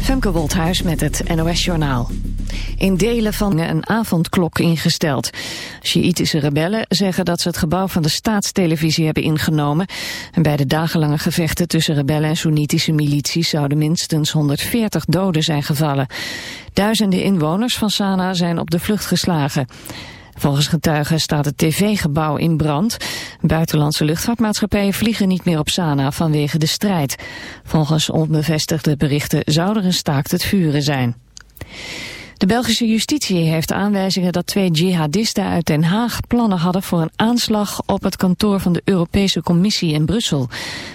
Femke Wolthuis met het NOS Journaal. In delen van een avondklok ingesteld. Sjiïtische rebellen zeggen dat ze het gebouw van de staatstelevisie hebben ingenomen. En bij de dagenlange gevechten tussen rebellen en Soenitische milities zouden minstens 140 doden zijn gevallen. Duizenden inwoners van Sanaa zijn op de vlucht geslagen. Volgens getuigen staat het tv-gebouw in brand. Buitenlandse luchtvaartmaatschappijen vliegen niet meer op Sanaa vanwege de strijd. Volgens onbevestigde berichten zou er een staakt het vuren zijn. De Belgische justitie heeft aanwijzingen dat twee jihadisten uit Den Haag plannen hadden voor een aanslag op het kantoor van de Europese Commissie in Brussel.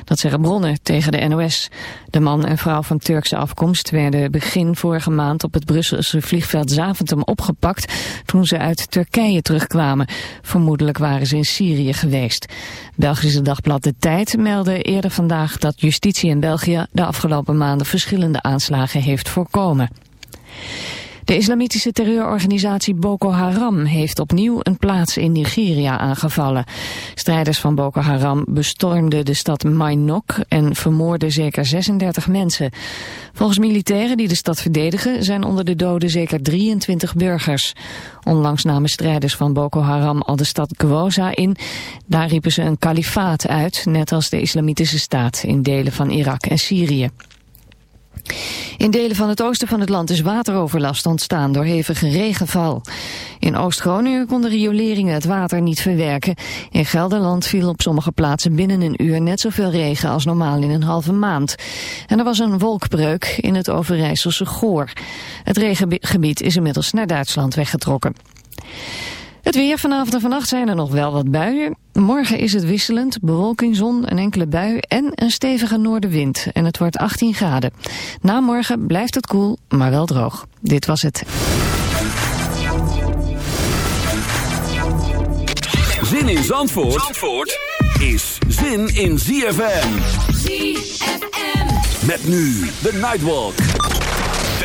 Dat zeggen bronnen tegen de NOS. De man en vrouw van Turkse afkomst werden begin vorige maand op het Brusselse vliegveld Zaventem opgepakt toen ze uit Turkije terugkwamen. Vermoedelijk waren ze in Syrië geweest. Belgische dagblad De Tijd meldde eerder vandaag dat justitie in België de afgelopen maanden verschillende aanslagen heeft voorkomen. De islamitische terreurorganisatie Boko Haram heeft opnieuw een plaats in Nigeria aangevallen. Strijders van Boko Haram bestormden de stad Mainok en vermoorden zeker 36 mensen. Volgens militairen die de stad verdedigen zijn onder de doden zeker 23 burgers. Onlangs namen strijders van Boko Haram al de stad Gwoza in. Daar riepen ze een kalifaat uit, net als de islamitische staat in delen van Irak en Syrië. In delen van het oosten van het land is wateroverlast ontstaan door hevige regenval. In Oost-Groningen konden rioleringen het water niet verwerken. In Gelderland viel op sommige plaatsen binnen een uur net zoveel regen als normaal in een halve maand. En er was een wolkbreuk in het Overijsselse Goor. Het regengebied is inmiddels naar Duitsland weggetrokken. Het weer vanavond en vannacht zijn er nog wel wat buien. Morgen is het wisselend, bewolking, zon, een enkele bui en een stevige noordenwind. En het wordt 18 graden. Na morgen blijft het koel, maar wel droog. Dit was het. Zin in Zandvoort, Zandvoort is zin in ZFM. ZFM. Met nu de Nightwalk.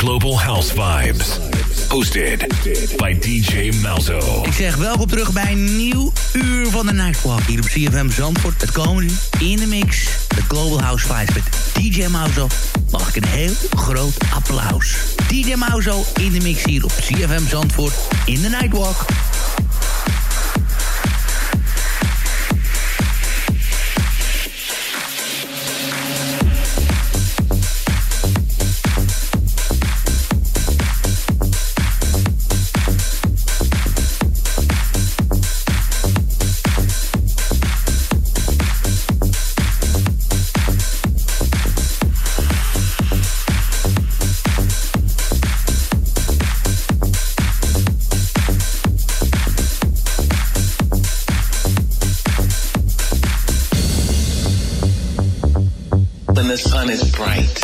Global House Vibes. Hosted by DJ Malzo. Ik zeg welkom terug bij een nieuw uur van de Nightwalk. Hier op CFM Zandvoort. Het komende in de mix. De Global House Vibes met DJ Malzo. Mag ik een heel groot applaus. DJ Malzo in de mix hier op CFM Zandvoort in de Nightwalk. Bright.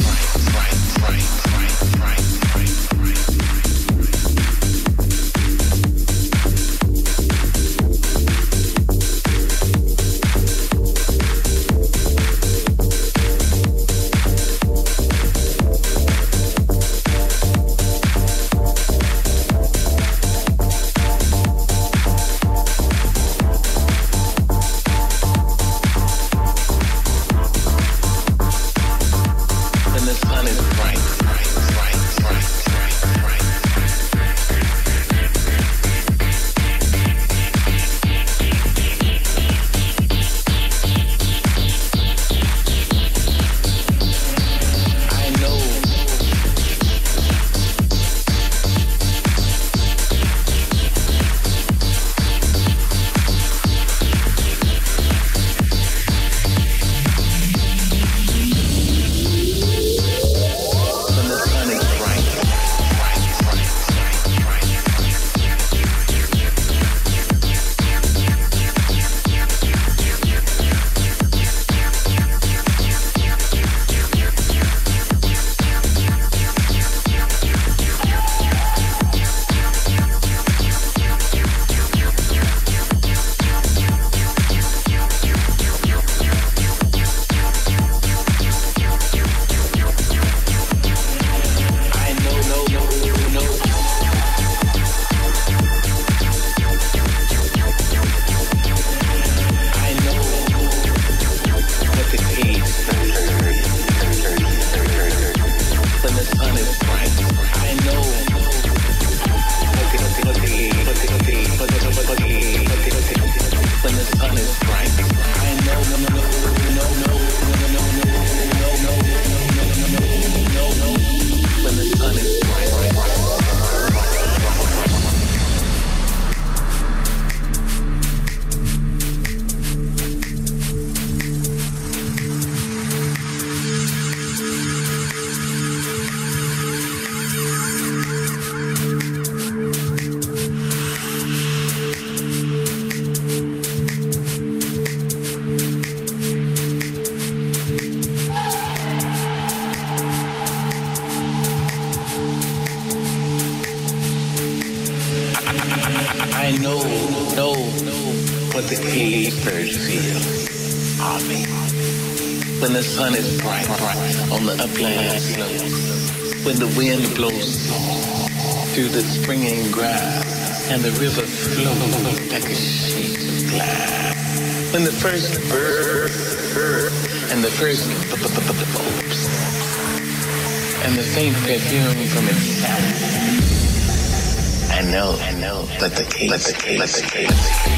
Sun is bright, on the upland. When the wind blows through the springing grass and the river flows like a sheet of glass. When the first bird and the first bulbs and the faint perfume from its sound. I know, I know, but the case, but the case, but the case,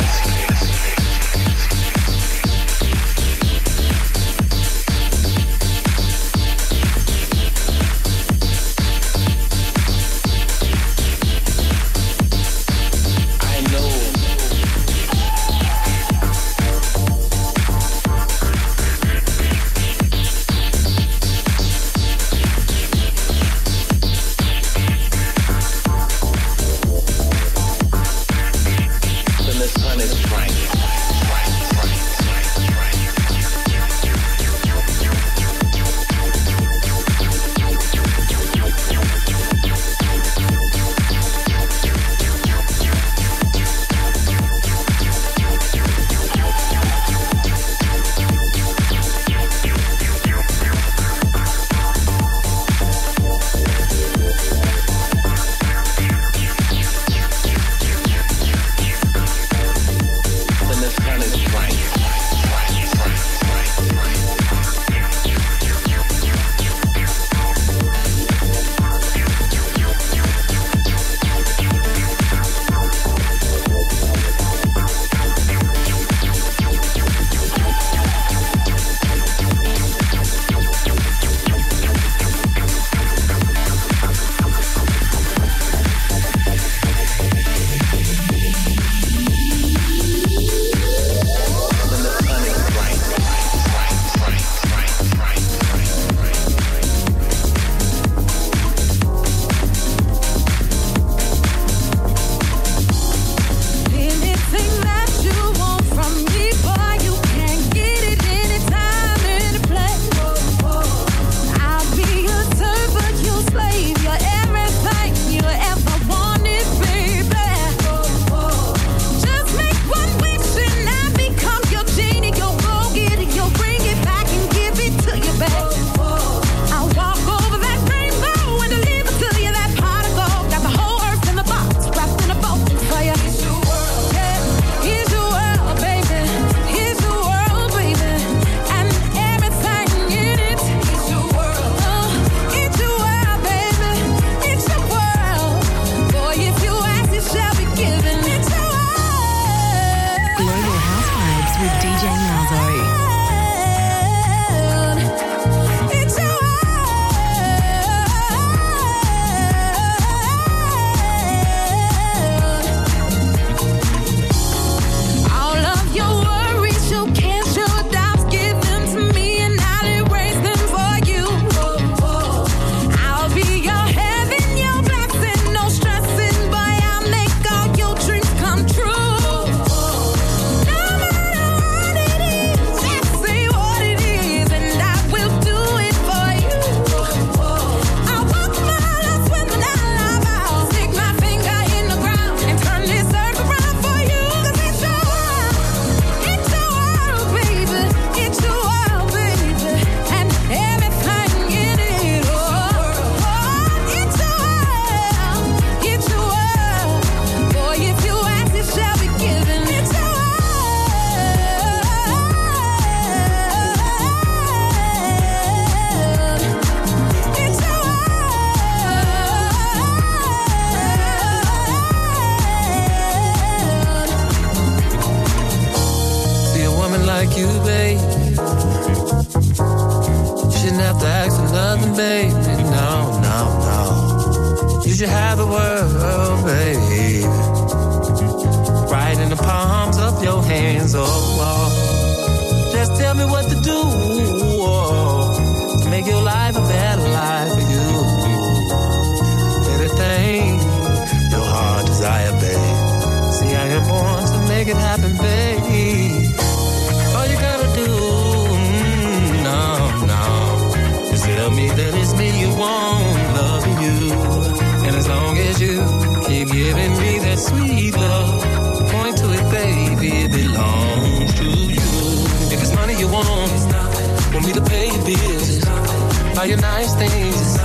your nice things,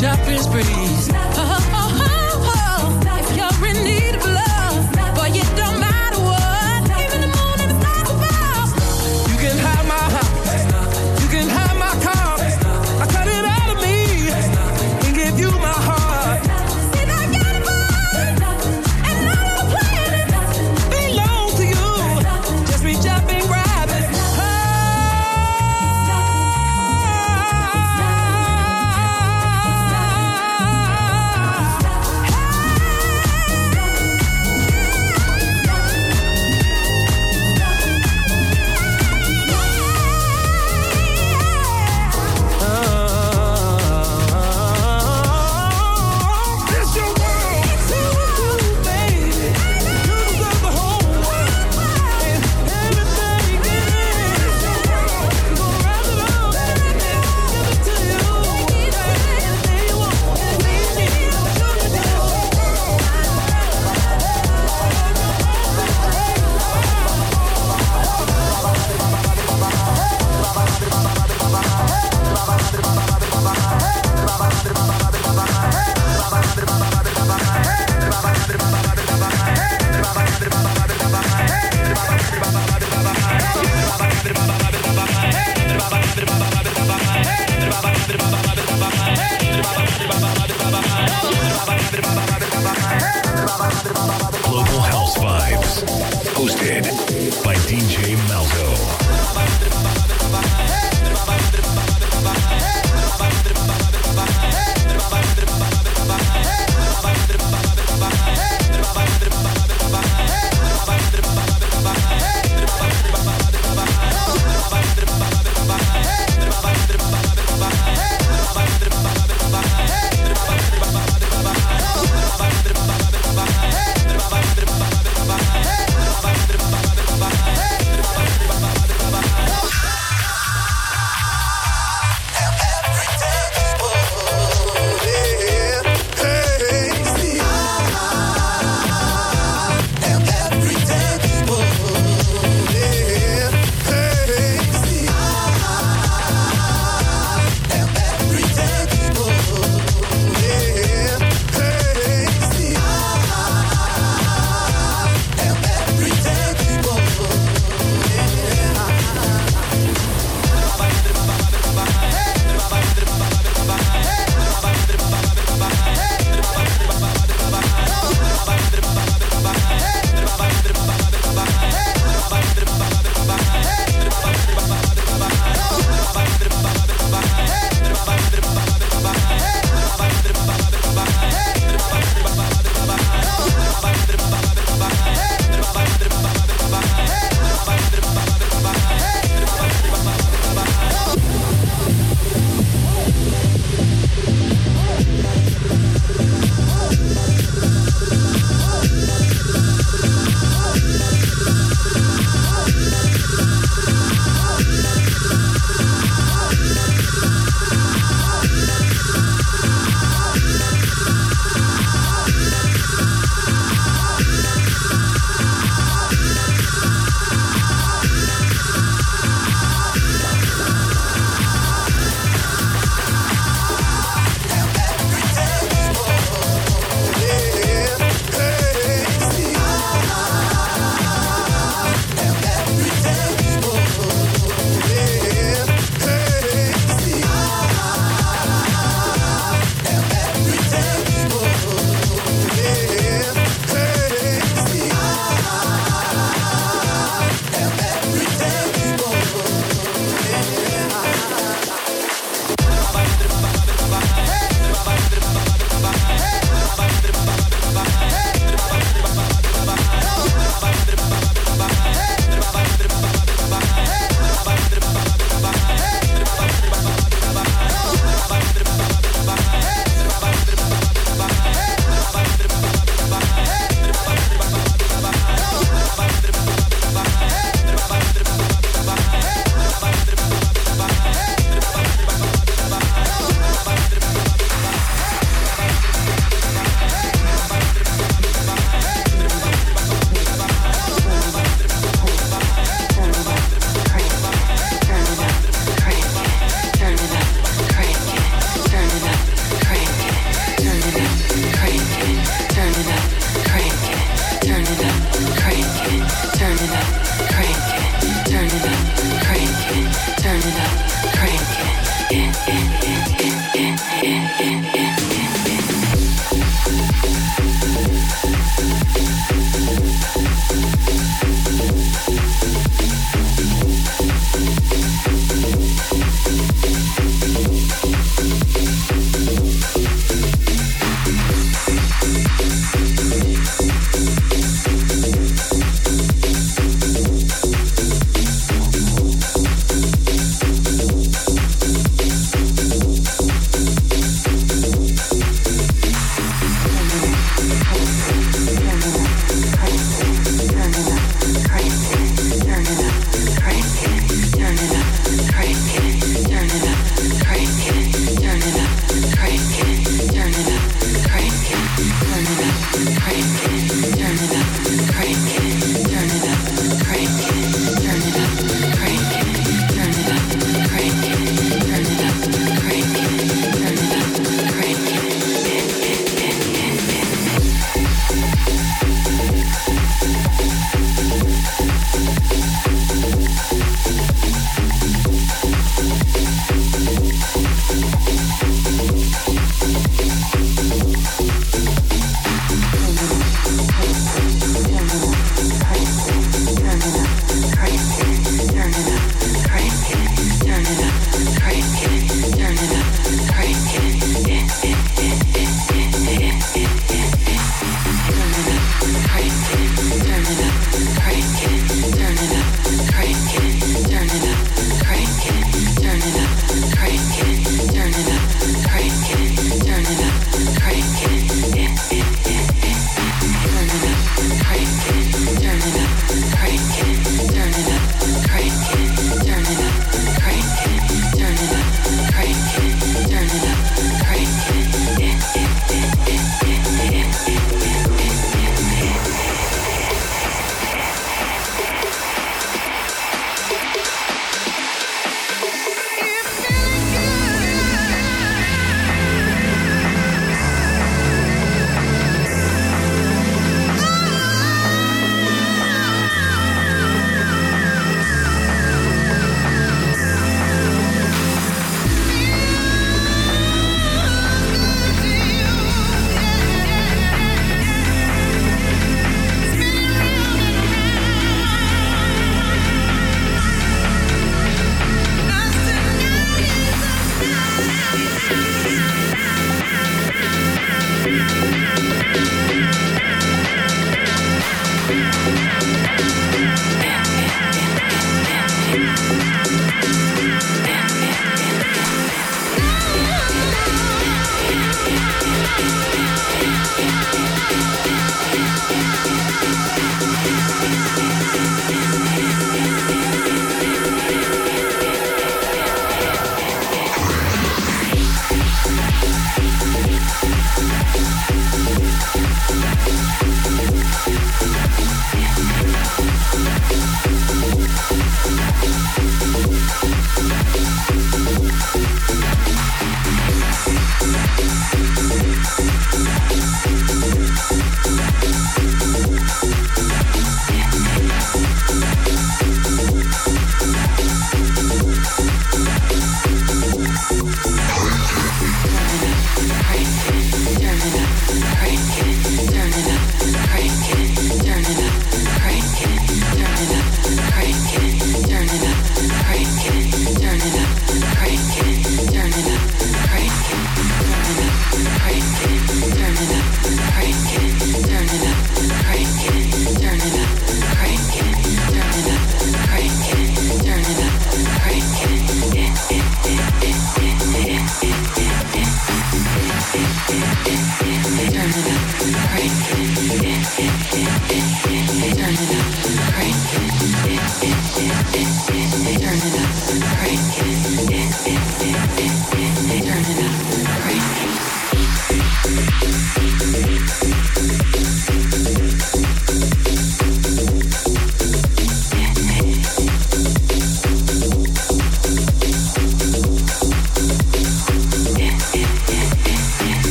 shopping sprees.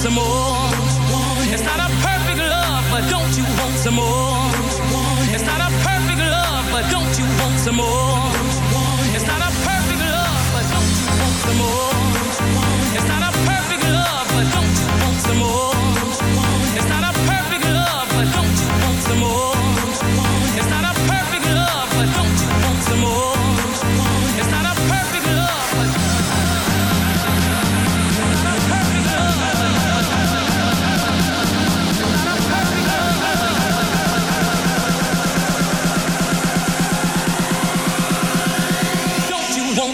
some more? It's not a perfect love, but don't you want some more? It's not a perfect love, but don't you want some more?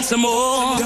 some more.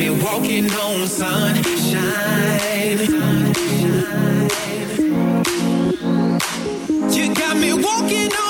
me walking on sunshine. You got me walking on.